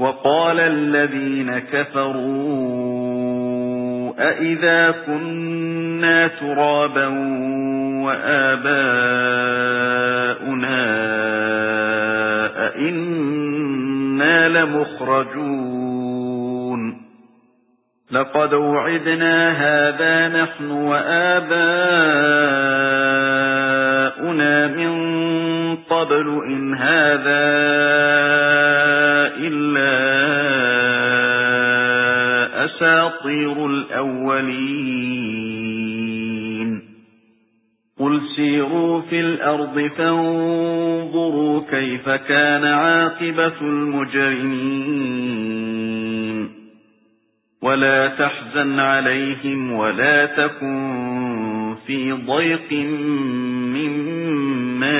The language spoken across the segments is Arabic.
وَقَالَ الَّذِينَ كَفَرُوا أَإِذَا كُنَّا تُرَابًا وَآبَاؤُنَا أَإِنَّا لَمُخْرَجُونَ لَقَدْ وُعِدْنَا هَذَا نَحْنُ وَآبَاؤُنَا مِن قَبْلُ إِنْ هَذَا إِلَّا أَسَاطِيرُ الْأَوَّلِينَ. قُلْ سِيرُوا فِي الْأَرْضِ فَانظُرُوا كَيْفَ كَانَ عَاقِبَةُ الْمُجْرِمِينَ. وَلَا تَحْزَنْ عَلَيْهِمْ وَلَا تَكُنْ فِي ضَيْقٍ مِّمَّا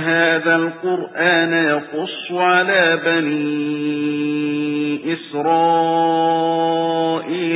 هَذَا الْقُرْآنَ يَقُصُّ عَلَى بَنِي إِسْرَائِيلَ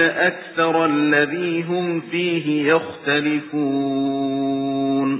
أَكْثَرَ الَّذِي هُمْ فِيهِ يَخْتَلِفُونَ.